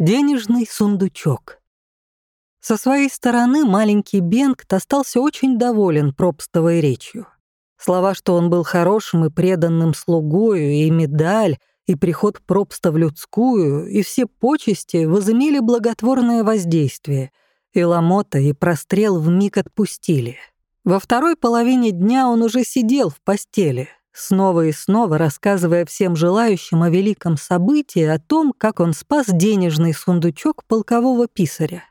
Денежный сундучок. Со своей стороны маленький Бенгт остался очень доволен пропстовой речью. Слова, что он был хорошим и преданным слугою, и медаль, и приход пропста в людскую, и все почести возымели благотворное воздействие, и ломота, и прострел вмиг отпустили. Во второй половине дня он уже сидел в постели — снова и снова рассказывая всем желающим о великом событии, о том, как он спас денежный сундучок полкового писаря.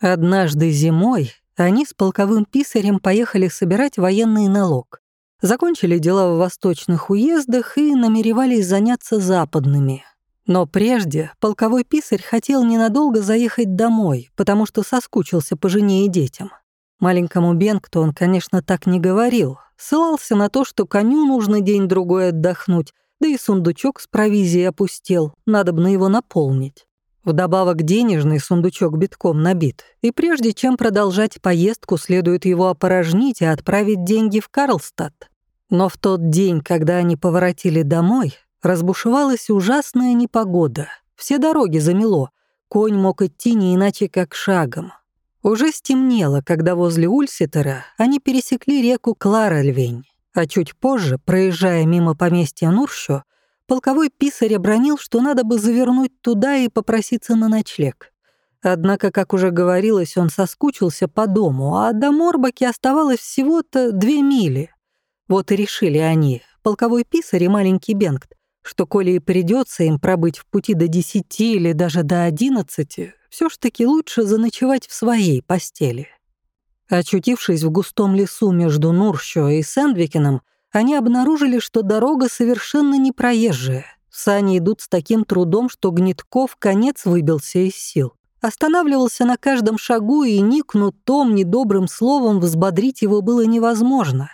Однажды зимой они с полковым писарем поехали собирать военный налог. Закончили дела в восточных уездах и намеревались заняться западными. Но прежде полковой писарь хотел ненадолго заехать домой, потому что соскучился по жене и детям. Маленькому Бенкту он, конечно, так не говорил, ссылался на то, что коню нужно день-другой отдохнуть, да и сундучок с провизией опустел, надо бы на его наполнить. Вдобавок денежный сундучок битком набит, и прежде чем продолжать поездку, следует его опорожнить и отправить деньги в Карлстад. Но в тот день, когда они поворотили домой, разбушевалась ужасная непогода. Все дороги замело, конь мог идти не иначе как шагом. Уже стемнело, когда возле Ульситера они пересекли реку Кларальвень, а чуть позже, проезжая мимо поместья Нурщо, полковой писарь обронил, что надо бы завернуть туда и попроситься на ночлег. Однако, как уже говорилось, он соскучился по дому, а до Морбаки оставалось всего-то две мили. Вот и решили они, полковой писарь и маленький Бенгт, что коли и придется им пробыть в пути до десяти или даже до одиннадцати, все ж таки лучше заночевать в своей постели. Очутившись в густом лесу между Нурщо и Сэндвикеном, они обнаружили, что дорога совершенно непроезжая. Сани идут с таким трудом, что Гнитков конец выбился из сил. Останавливался на каждом шагу, и ни кнутом, ни добрым словом взбодрить его было невозможно.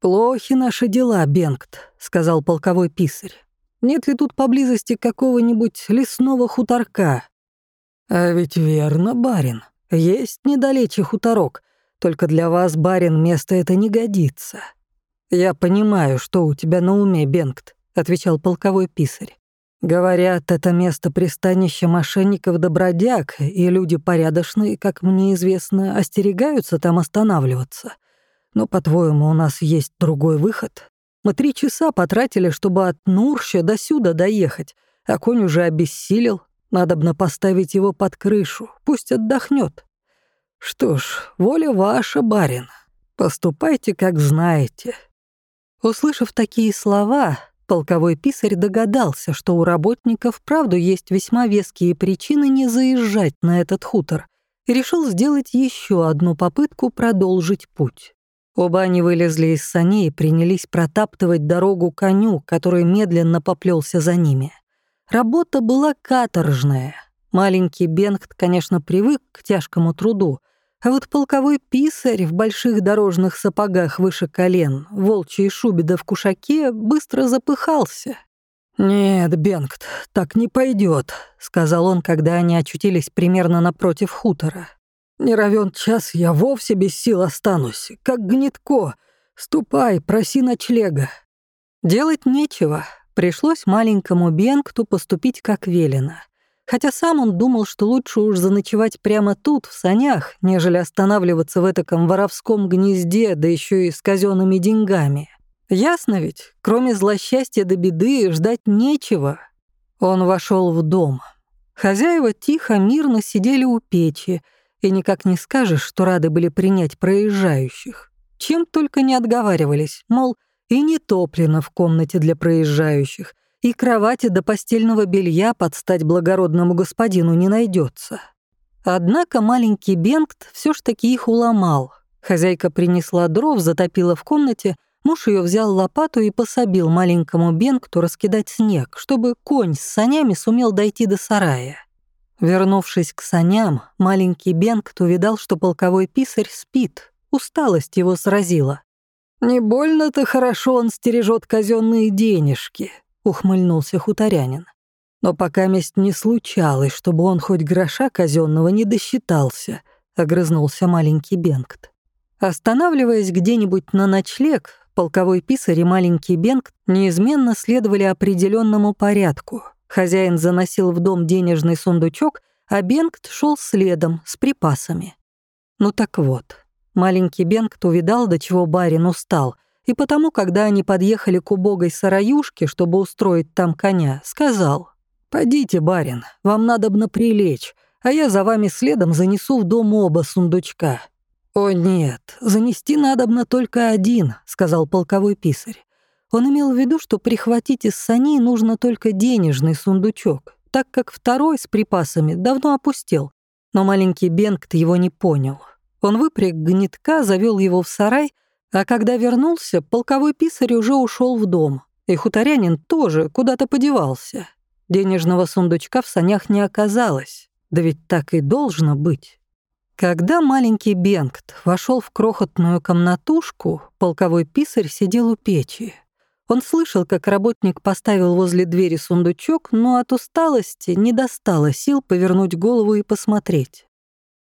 «Плохи наши дела, Бенгт», — сказал полковой писарь. «Нет ли тут поблизости какого-нибудь лесного хуторка? «А ведь верно, барин. Есть недалече хуторок. Только для вас, барин, место это не годится». «Я понимаю, что у тебя на уме, Бенгт», — отвечал полковой писарь. «Говорят, это место пристанища мошенников-добродяг, и люди порядочные, как мне известно, остерегаются там останавливаться. Но, по-твоему, у нас есть другой выход? Мы три часа потратили, чтобы от Нурща до сюда доехать, а конь уже обессилел, Надобно поставить его под крышу, пусть отдохнет. Что ж, воля ваша, барин. Поступайте, как знаете». Услышав такие слова, полковой писарь догадался, что у работников правду есть весьма веские причины не заезжать на этот хутор, и решил сделать еще одну попытку продолжить путь. Оба они вылезли из саней и принялись протаптывать дорогу коню, который медленно поплелся за ними. Работа была каторжная. Маленький Бенгт, конечно, привык к тяжкому труду, а вот полковой писарь в больших дорожных сапогах выше колен, волчьей шубе да в кушаке, быстро запыхался. «Нет, Бенгт, так не пойдет, сказал он, когда они очутились примерно напротив хутора. «Не равен час, я вовсе без сил останусь, как гнетко. Ступай, проси ночлега». Делать нечего. Пришлось маленькому Бенкту поступить как велено. Хотя сам он думал, что лучше уж заночевать прямо тут, в санях, нежели останавливаться в этом воровском гнезде, да еще и с казенными деньгами. Ясно ведь, кроме злосчастья до беды, ждать нечего. Он вошел в дом. Хозяева тихо, мирно сидели у печи, и никак не скажешь, что рады были принять проезжающих. Чем только не отговаривались, мол, и не топлено в комнате для проезжающих, и кровати до постельного белья под стать благородному господину не найдется. Однако маленький Бенгт все ж таки их уломал. Хозяйка принесла дров, затопила в комнате, муж ее взял лопату и пособил маленькому Бенгту раскидать снег, чтобы конь с санями сумел дойти до сарая. Вернувшись к саням, маленький Бенгт увидал, что полковой писарь спит, усталость его сразила. «Не больно-то хорошо он стережет казенные денежки», — ухмыльнулся хуторянин. «Но пока месть не случалось, чтобы он хоть гроша казенного не досчитался», — огрызнулся маленький Бенгт. Останавливаясь где-нибудь на ночлег, полковой писарь и маленький Бенгт неизменно следовали определенному порядку. Хозяин заносил в дом денежный сундучок, а Бенгт шел следом с припасами. Ну так вот, маленький Бенгт увидал, до чего барин устал, и потому, когда они подъехали к убогой сараюшке, чтобы устроить там коня, сказал, «Пойдите, барин, вам надобно прилечь, а я за вами следом занесу в дом оба сундучка». «О нет, занести надобно только один», — сказал полковой писарь. Он имел в виду, что прихватить из саней нужно только денежный сундучок, так как второй с припасами давно опустел. Но маленький Бенгт его не понял. Он выпряг гнетка, завел его в сарай, а когда вернулся, полковой писарь уже ушел в дом, и хуторянин тоже куда-то подевался. Денежного сундучка в санях не оказалось, да ведь так и должно быть. Когда маленький Бенгт вошел в крохотную комнатушку, полковой писарь сидел у печи. Он слышал, как работник поставил возле двери сундучок, но от усталости не достало сил повернуть голову и посмотреть.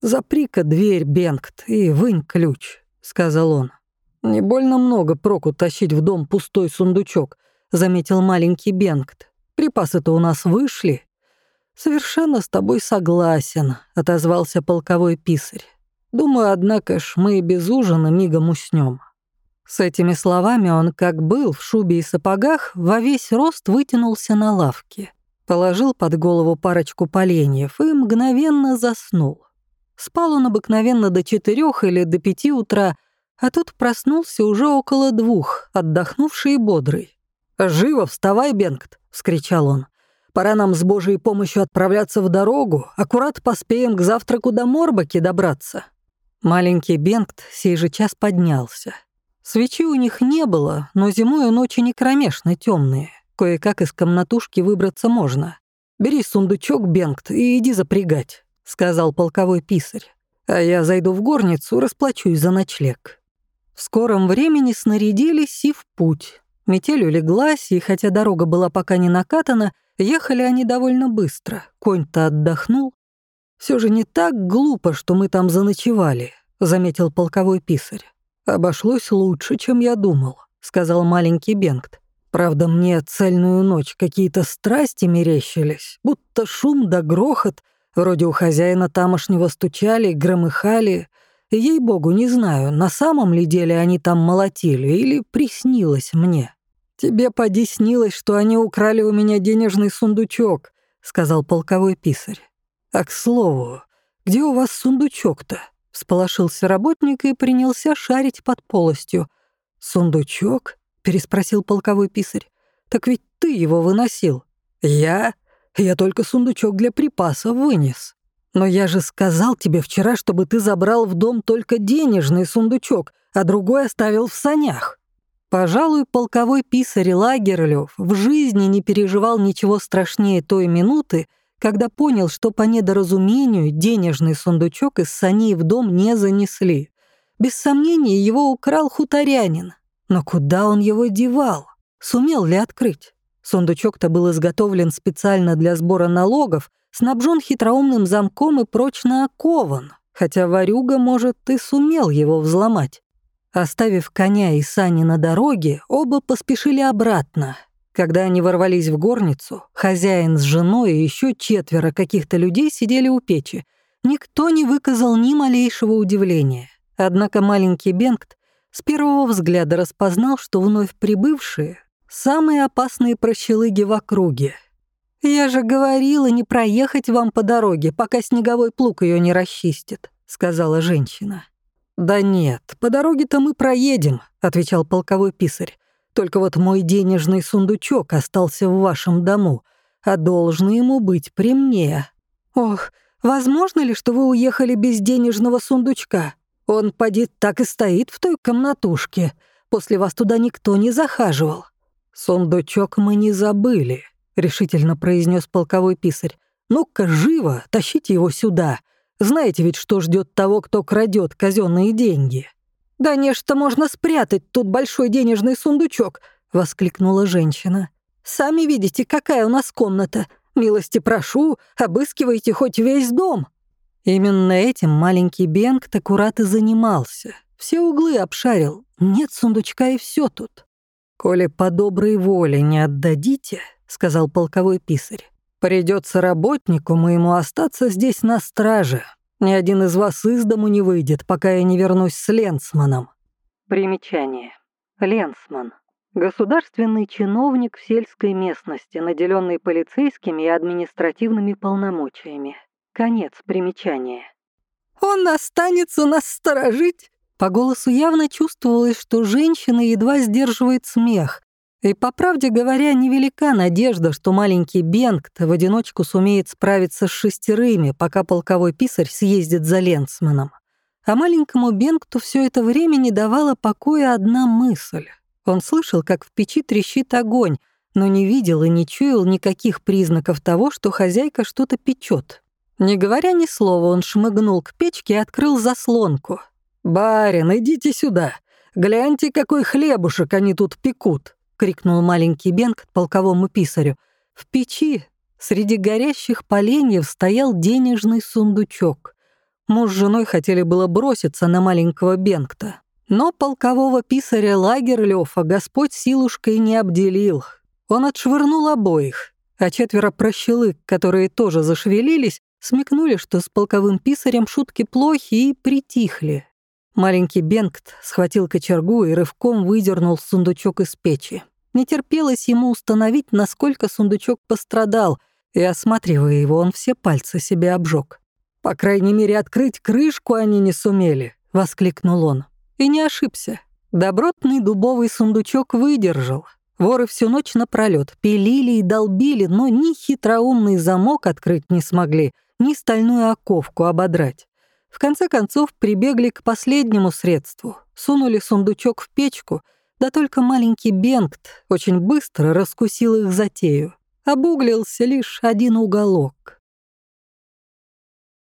«Запри-ка дверь, Бенгт, и вынь ключ», — сказал он. «Не больно много проку тащить в дом пустой сундучок», — заметил маленький Бенгт. «Припасы-то у нас вышли». «Совершенно с тобой согласен», — отозвался полковой писарь. «Думаю, однако ж, мы без ужина мигом уснем. С этими словами он, как был в шубе и сапогах, во весь рост вытянулся на лавке, положил под голову парочку поленьев и мгновенно заснул. Спал он обыкновенно до четырех или до пяти утра, а тут проснулся уже около двух, отдохнувший и бодрый. «Живо, вставай, Бенгт!» — вскричал он. «Пора нам с Божьей помощью отправляться в дорогу, аккурат поспеем к завтраку до Морбаки добраться». Маленький Бенгт сей же час поднялся. Свечи у них не было, но зимой ночи не кромешно темные. Кое-как из комнатушки выбраться можно. «Бери сундучок, Бенгт, и иди запрягать», — сказал полковой писарь. «А я зайду в горницу, расплачусь за ночлег». В скором времени снарядились и в путь. Метель улеглась, и хотя дорога была пока не накатана, ехали они довольно быстро. Конь-то отдохнул. Все же не так глупо, что мы там заночевали», — заметил полковой писарь. «Обошлось лучше, чем я думал», — сказал маленький Бенгт. «Правда, мне цельную ночь какие-то страсти мерещились, будто шум да грохот, вроде у хозяина тамошнего стучали, громыхали. Ей-богу, не знаю, на самом ли деле они там молотили или приснилось мне. Тебе поди снилось, что они украли у меня денежный сундучок», — сказал полковой писарь. «А к слову, где у вас сундучок-то?» Всполошился работник и принялся шарить под полостью. «Сундучок?» — переспросил полковой писарь. «Так ведь ты его выносил». «Я? Я только сундучок для припасов вынес. Но я же сказал тебе вчера, чтобы ты забрал в дом только денежный сундучок, а другой оставил в санях». Пожалуй, полковой писарь Лагерлёв в жизни не переживал ничего страшнее той минуты, когда понял, что по недоразумению денежный сундучок из саней в дом не занесли. Без сомнения, его украл хуторянин. Но куда он его девал? Сумел ли открыть? Сундучок-то был изготовлен специально для сбора налогов, снабжен хитроумным замком и прочно окован, хотя ворюга, может, и сумел его взломать. Оставив коня и сани на дороге, оба поспешили обратно, когда они ворвались в горницу, хозяин с женой и еще четверо каких-то людей сидели у печи. Никто не выказал ни малейшего удивления. Однако маленький Бенгт с первого взгляда распознал, что вновь прибывшие — самые опасные прощелыги в округе. «Я же говорила не проехать вам по дороге, пока снеговой плуг ее не расчистит», — сказала женщина. «Да нет, по дороге-то мы проедем», — отвечал полковой писарь. Только вот мой денежный сундучок остался в вашем дому, а должен ему быть при мне. Ох, возможно ли, что вы уехали без денежного сундучка? Он, поди, так и стоит в той комнатушке. После вас туда никто не захаживал. Сундучок мы не забыли, решительно произнес полковой писарь. Ну-ка, живо, тащите его сюда. Знаете ведь, что ждет того, кто крадет казенные деньги. «Да нечто можно спрятать тут большой денежный сундучок», — воскликнула женщина. «Сами видите, какая у нас комната. Милости прошу, обыскивайте хоть весь дом». Именно этим маленький Бенгт аккурат и занимался. Все углы обшарил. Нет сундучка и все тут. «Коли по доброй воле не отдадите», — сказал полковой писарь, Придется работнику моему остаться здесь на страже. Ни один из вас из дому не выйдет, пока я не вернусь с Ленсманом». Примечание. Ленсман. Государственный чиновник в сельской местности, наделенный полицейскими и административными полномочиями. Конец примечания. «Он останется нас сторожить?» По голосу явно чувствовалось, что женщина едва сдерживает смех. И, по правде говоря, невелика надежда, что маленький Бенгт в одиночку сумеет справиться с шестерыми, пока полковой писарь съездит за Ленсманом. А маленькому Бенгту все это время не давала покоя одна мысль. Он слышал, как в печи трещит огонь, но не видел и не чуял никаких признаков того, что хозяйка что-то печет. Не говоря ни слова, он шмыгнул к печке и открыл заслонку. «Барин, идите сюда! Гляньте, какой хлебушек они тут пекут!» — крикнул маленький Бенг полковому писарю. В печи среди горящих поленьев стоял денежный сундучок. Муж с женой хотели было броситься на маленького Бенгта. Но полкового писаря Лагерлёфа Господь силушкой не обделил. Он отшвырнул обоих, а четверо прощелык, которые тоже зашевелились, смекнули, что с полковым писарем шутки плохи и притихли. Маленький Бенгт схватил кочергу и рывком выдернул сундучок из печи. Не терпелось ему установить, насколько сундучок пострадал, и, осматривая его, он все пальцы себе обжег. «По крайней мере, открыть крышку они не сумели», — воскликнул он. И не ошибся. Добротный дубовый сундучок выдержал. Воры всю ночь напролёт пилили и долбили, но ни хитроумный замок открыть не смогли, ни стальную оковку ободрать. В конце концов прибегли к последнему средству, сунули сундучок в печку, да только маленький Бенгт очень быстро раскусил их затею. Обуглился лишь один уголок.